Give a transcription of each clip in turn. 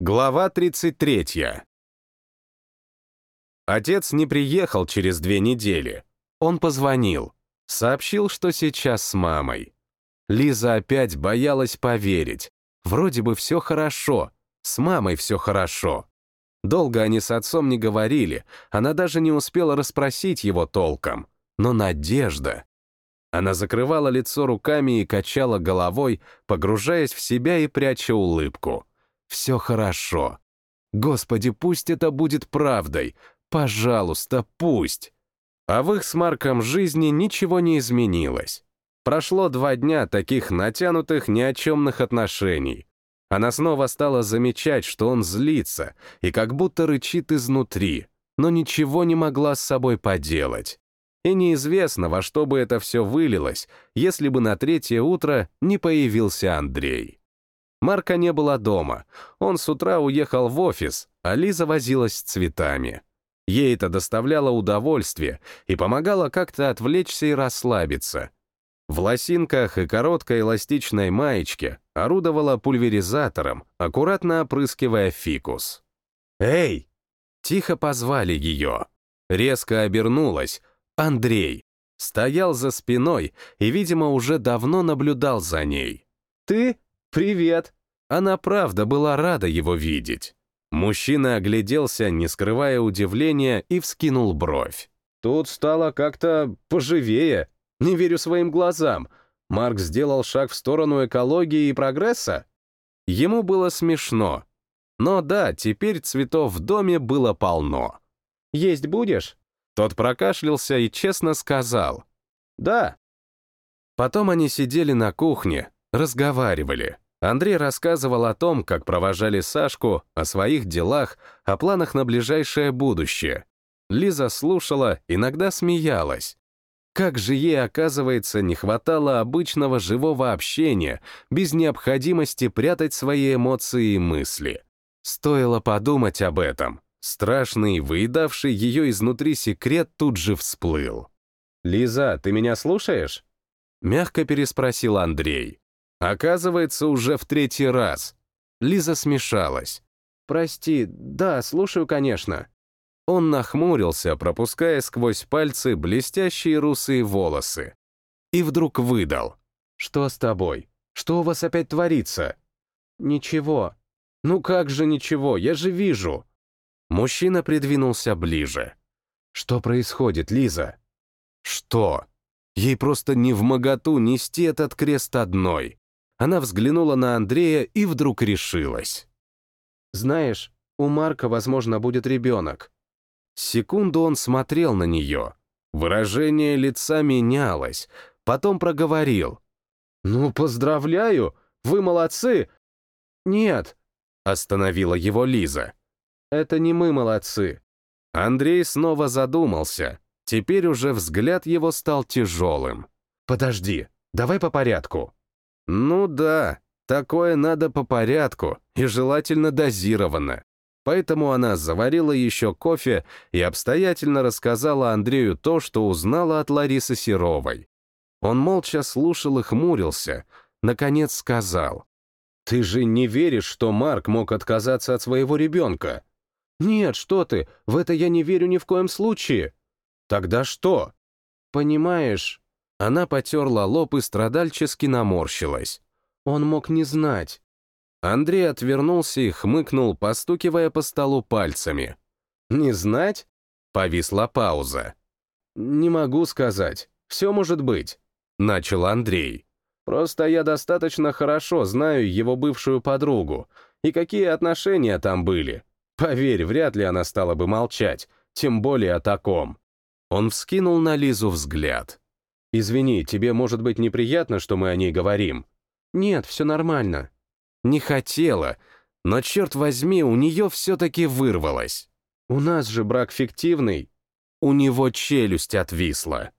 Глава 33. Отец не приехал через две недели. Он позвонил. Сообщил, что сейчас с мамой. Лиза опять боялась поверить. Вроде бы все хорошо. С мамой все хорошо. Долго они с отцом не говорили, она даже не успела расспросить его толком. Но надежда... Она закрывала лицо руками и качала головой, погружаясь в себя и пряча улыбку. Все хорошо. Господи, пусть это будет правдой. Пожалуйста, пусть. А в их с Марком жизни ничего не изменилось. Прошло два дня таких натянутых ни о чемных отношений. Она снова стала замечать, что он злится и как будто рычит изнутри, но ничего не могла с собой поделать. И неизвестно, во что бы это все вылилось, если бы на третье утро не появился Андрей. Марка не было дома. Он с утра уехал в офис, а Лиза возилась с цветами. Ей это доставляло удовольствие и помогало как-то отвлечься и расслабиться. В лосинках и короткой эластичной маечке орудовала пульверизатором, аккуратно опрыскивая фикус. «Эй!» Тихо позвали ее. Резко обернулась. Андрей. Стоял за спиной и, видимо, уже давно наблюдал за ней. «Ты?» «Привет!» Она правда была рада его видеть. Мужчина огляделся, не скрывая удивления, и вскинул бровь. «Тут стало как-то поживее. Не верю своим глазам. Марк сделал шаг в сторону экологии и прогресса?» Ему было смешно. Но да, теперь цветов в доме было полно. «Есть будешь?» Тот прокашлялся и честно сказал. «Да». Потом они сидели на кухне, разговаривали. Андрей рассказывал о том, как провожали Сашку, о своих делах, о планах на ближайшее будущее. Лиза слушала, иногда смеялась. Как же ей, оказывается, не хватало обычного живого общения, без необходимости прятать свои эмоции и мысли. Стоило подумать об этом. Страшный, выедавший ее изнутри секрет тут же всплыл. «Лиза, ты меня слушаешь?» Мягко переспросил Андрей. Оказывается, уже в третий раз. Лиза смешалась. «Прости, да, слушаю, конечно». Он нахмурился, пропуская сквозь пальцы блестящие русые волосы. И вдруг выдал. «Что с тобой? Что у вас опять творится?» «Ничего». «Ну как же ничего? Я же вижу». Мужчина придвинулся ближе. «Что происходит, Лиза?» «Что?» Ей просто не в моготу нести этот крест одной. Она взглянула на Андрея и вдруг решилась. «Знаешь, у Марка, возможно, будет ребенок». Секунду он смотрел на нее. Выражение лица менялось. Потом проговорил. «Ну, поздравляю! Вы молодцы!» «Нет», — остановила его Лиза. «Это не мы молодцы». Андрей снова задумался. Теперь уже взгляд его стал тяжелым. «Подожди, давай по порядку». Ну да, такое надо по порядку и желательно дозированно. Поэтому она заварила еще кофе и обстоятельно рассказала Андрею то, что узнала от Ларисы Серовой. Он молча слушал и хмурился, наконец сказал. «Ты же не веришь, что Марк мог отказаться от своего ребенка?» «Нет, что ты, в это я не верю ни в коем случае». «Тогда что?» «Понимаешь, она потерла лоб и страдальчески наморщилась. Он мог не знать. Андрей отвернулся и хмыкнул, постукивая по столу пальцами. «Не знать?» Повисла пауза. «Не могу сказать. Все может быть», — начал Андрей. «Просто я достаточно хорошо знаю его бывшую подругу, и какие отношения там были. Поверь, вряд ли она стала бы молчать, тем более о таком». Он вскинул на Лизу взгляд. «Извини, тебе может быть неприятно, что мы о ней говорим?» «Нет, все нормально». Не хотела, но, черт возьми, у нее все-таки вырвалось. «У нас же брак фиктивный». У него челюсть отвисла.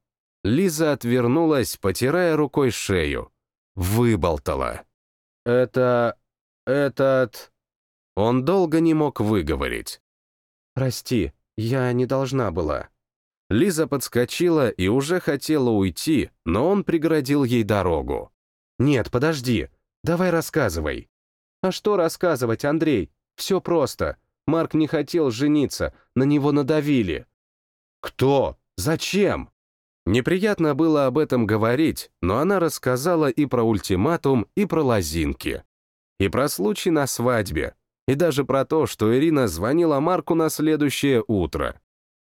Лиза отвернулась, потирая рукой шею. Выболтала. «Это... этот...» Он долго не мог выговорить. «Прости, я не должна была». Лиза подскочила и уже хотела уйти, но он преградил ей дорогу. «Нет, подожди. Давай рассказывай». «А что рассказывать, Андрей? Все просто. Марк не хотел жениться, на него надавили. Кто? Зачем? Неприятно было об этом говорить, но она рассказала и про ультиматум, и про лозинки. И про случай на свадьбе, и даже про то, что Ирина звонила Марку на следующее утро.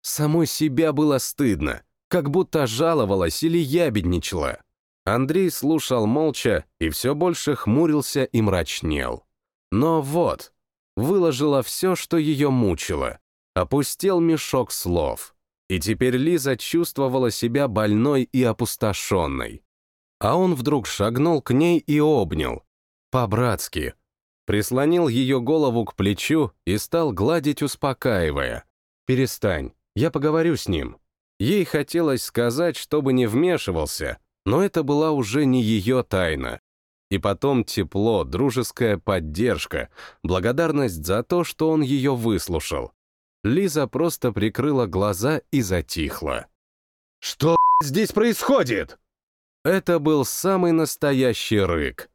Самой себя было стыдно, как будто жаловалась или ябедничала. Андрей слушал молча и все больше хмурился и мрачнел. Но вот, выложила все, что ее мучило. Опустел мешок слов. И теперь Лиза чувствовала себя больной и опустошенной. А он вдруг шагнул к ней и обнял. По-братски. Прислонил ее голову к плечу и стал гладить, успокаивая. «Перестань, я поговорю с ним». Ей хотелось сказать, чтобы не вмешивался, но это была уже не ее тайна. И потом тепло, дружеская поддержка, благодарность за то, что он ее выслушал. Лиза просто прикрыла глаза и затихла. «Что здесь происходит?» Это был самый настоящий рык.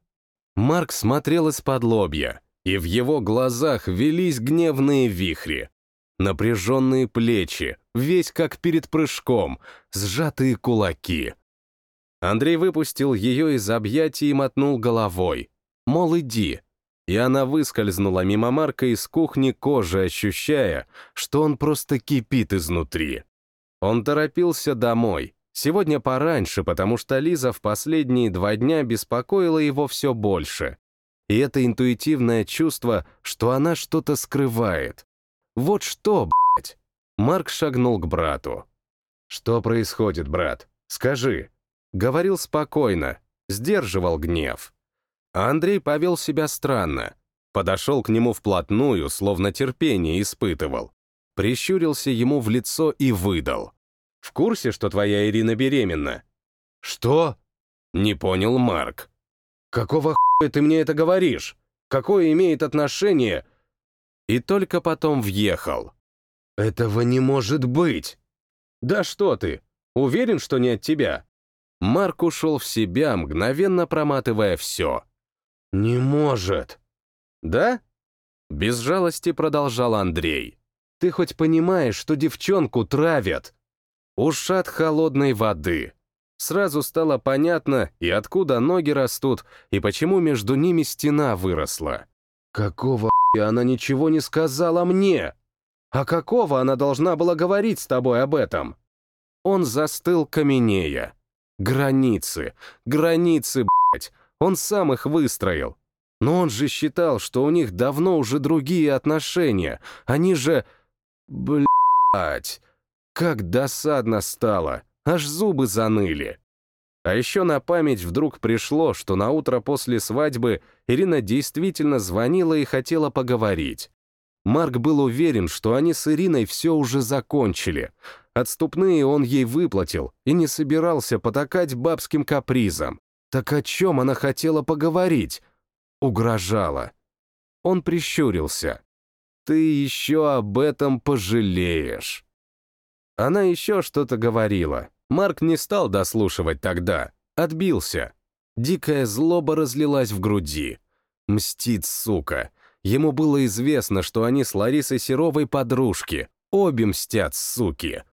Марк смотрел из-под лобья, и в его глазах велись гневные вихри. Напряженные плечи, весь как перед прыжком, сжатые кулаки. Андрей выпустил ее из объятий и мотнул головой. Мол, иди. И она выскользнула мимо Марка из кухни кожи, ощущая, что он просто кипит изнутри. Он торопился домой. Сегодня пораньше, потому что Лиза в последние два дня беспокоила его все больше. И это интуитивное чувство, что она что-то скрывает. Вот что, блядь. Марк шагнул к брату. «Что происходит, брат? Скажи». Говорил спокойно, сдерживал гнев. А Андрей повел себя странно. Подошел к нему вплотную, словно терпение испытывал. Прищурился ему в лицо и выдал. «В курсе, что твоя Ирина беременна?» «Что?» Не понял Марк. «Какого хуя ты мне это говоришь? Какое имеет отношение?» И только потом въехал. «Этого не может быть!» «Да что ты! Уверен, что не от тебя?» Марк ушел в себя, мгновенно проматывая все. «Не может!» «Да?» Без жалости продолжал Андрей. «Ты хоть понимаешь, что девчонку травят?» Ушат холодной воды. Сразу стало понятно, и откуда ноги растут, и почему между ними стена выросла. «Какого она ничего не сказала мне? А какого она должна была говорить с тобой об этом?» Он застыл каменея. Границы, границы, блядь, он сам их выстроил. Но он же считал, что у них давно уже другие отношения. Они же... Блядь, как досадно стало, аж зубы заныли. А еще на память вдруг пришло, что на утро после свадьбы Ирина действительно звонила и хотела поговорить. Марк был уверен, что они с Ириной все уже закончили. Отступные он ей выплатил и не собирался потакать бабским капризом. Так о чем она хотела поговорить? Угрожала. Он прищурился. «Ты еще об этом пожалеешь». Она еще что-то говорила. Марк не стал дослушивать тогда. Отбился. Дикая злоба разлилась в груди. Мстит, сука. Ему было известно, что они с Ларисой Серовой подружки. Обе мстят, суки.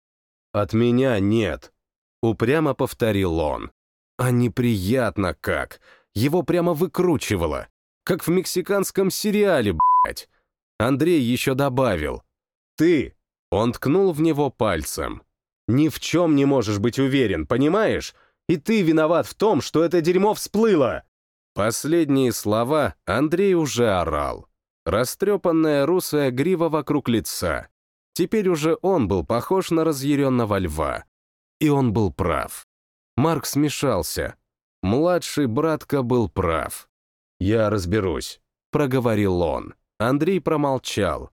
«От меня нет», — упрямо повторил он. А неприятно как. Его прямо выкручивало. Как в мексиканском сериале, блядь. Андрей еще добавил. «Ты!» Он ткнул в него пальцем. «Ни в чем не можешь быть уверен, понимаешь? И ты виноват в том, что это дерьмо всплыло!» Последние слова Андрей уже орал. Растрепанная русая грива вокруг лица. Теперь уже он был похож на разъяренного льва. И он был прав. Марк смешался. Младший братка был прав. «Я разберусь», — проговорил он. Андрей промолчал.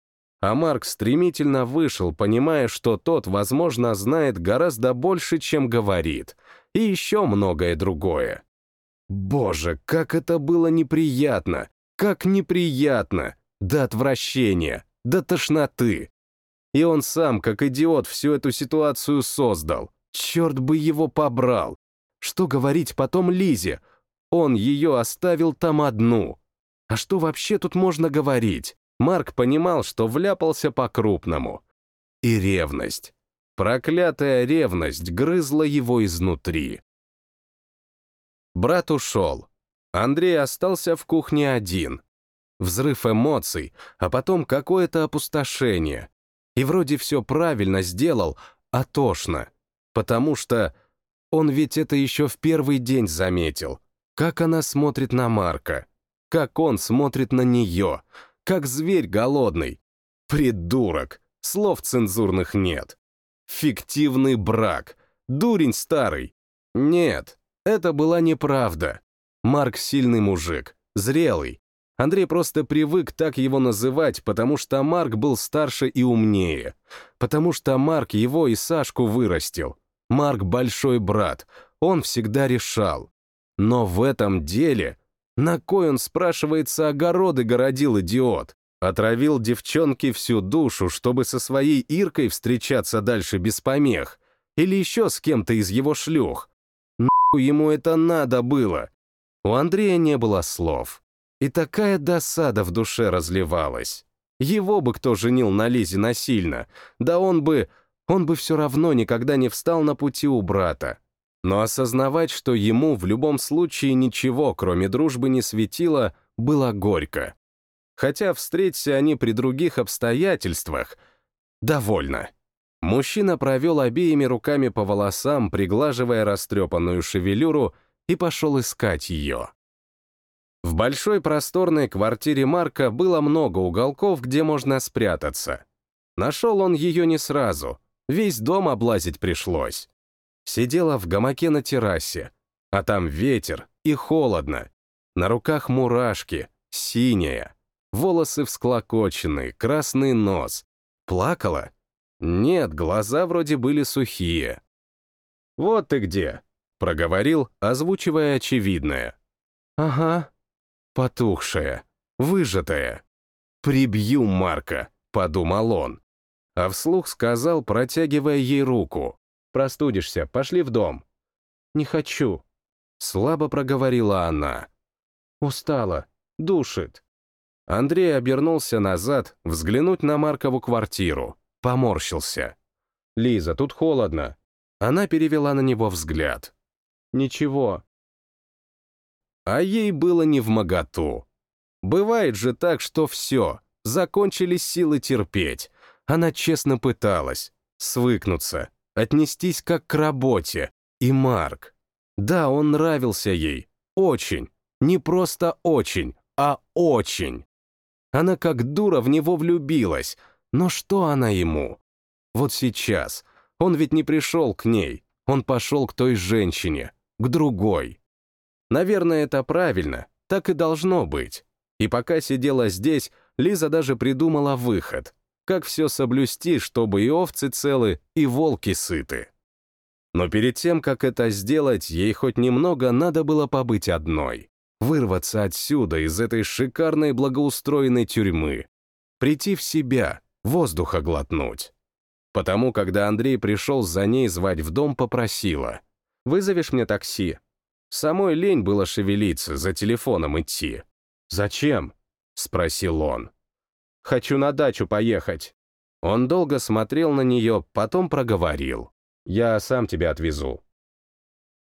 А Марк стремительно вышел, понимая, что тот, возможно, знает гораздо больше, чем говорит. И еще многое другое. Боже, как это было неприятно! Как неприятно! До отвращения, до тошноты. И он сам, как идиот, всю эту ситуацию создал. Черт бы его побрал. Что говорить потом Лизе? Он ее оставил там одну. А что вообще тут можно говорить? Марк понимал, что вляпался по-крупному. И ревность. Проклятая ревность грызла его изнутри. Брат ушел. Андрей остался в кухне один. Взрыв эмоций, а потом какое-то опустошение. И вроде все правильно сделал, а тошно. Потому что он ведь это еще в первый день заметил. Как она смотрит на Марка. Как он смотрит на нее. Как зверь голодный. Придурок. Слов цензурных нет. Фиктивный брак. Дурень старый. Нет, это была неправда. Марк сильный мужик, зрелый. Андрей просто привык так его называть, потому что Марк был старше и умнее. Потому что Марк его и Сашку вырастил. Марк большой брат, он всегда решал. Но в этом деле... На кой он, спрашивается, огороды городил идиот? Отравил девчонке всю душу, чтобы со своей Иркой встречаться дальше без помех. Или еще с кем-то из его шлюх. Нахуй ему это надо было. У Андрея не было слов. И такая досада в душе разливалась. Его бы кто женил на Лизе насильно, да он бы... Он бы все равно никогда не встал на пути у брата. Но осознавать, что ему в любом случае ничего, кроме дружбы, не светило, было горько. Хотя встреться они при других обстоятельствах, довольно. Мужчина провел обеими руками по волосам, приглаживая растрепанную шевелюру, и пошел искать ее. В большой просторной квартире Марка было много уголков, где можно спрятаться. Нашел он ее не сразу, весь дом облазить пришлось. Сидела в гамаке на террасе, а там ветер и холодно. На руках мурашки, синяя, волосы всклокоченные, красный нос. Плакала? Нет, глаза вроде были сухие. «Вот ты где!» — проговорил, озвучивая очевидное. «Ага, потухшая, выжатая. Прибью Марка», — подумал он. А вслух сказал, протягивая ей руку. «Простудишься, пошли в дом». «Не хочу», — слабо проговорила она. «Устала, душит». Андрей обернулся назад, взглянуть на Маркову квартиру. Поморщился. «Лиза, тут холодно». Она перевела на него взгляд. «Ничего». А ей было не в моготу. Бывает же так, что все, закончились силы терпеть. Она честно пыталась свыкнуться, отнестись как к работе. И Марк. Да, он нравился ей. Очень. Не просто очень, а очень. Она как дура в него влюбилась. Но что она ему? Вот сейчас. Он ведь не пришел к ней. Он пошел к той женщине. К другой. Наверное, это правильно. Так и должно быть. И пока сидела здесь, Лиза даже придумала выход. Как все соблюсти, чтобы и овцы целы, и волки сыты. Но перед тем, как это сделать, ей хоть немного надо было побыть одной вырваться отсюда, из этой шикарной благоустроенной тюрьмы, прийти в себя, воздуха глотнуть. Потому, когда Андрей пришел за ней звать в дом, попросила. «Вызовешь мне такси?» Самой лень было шевелиться, за телефоном идти. «Зачем?» — спросил он. «Хочу на дачу поехать». Он долго смотрел на нее, потом проговорил. «Я сам тебя отвезу».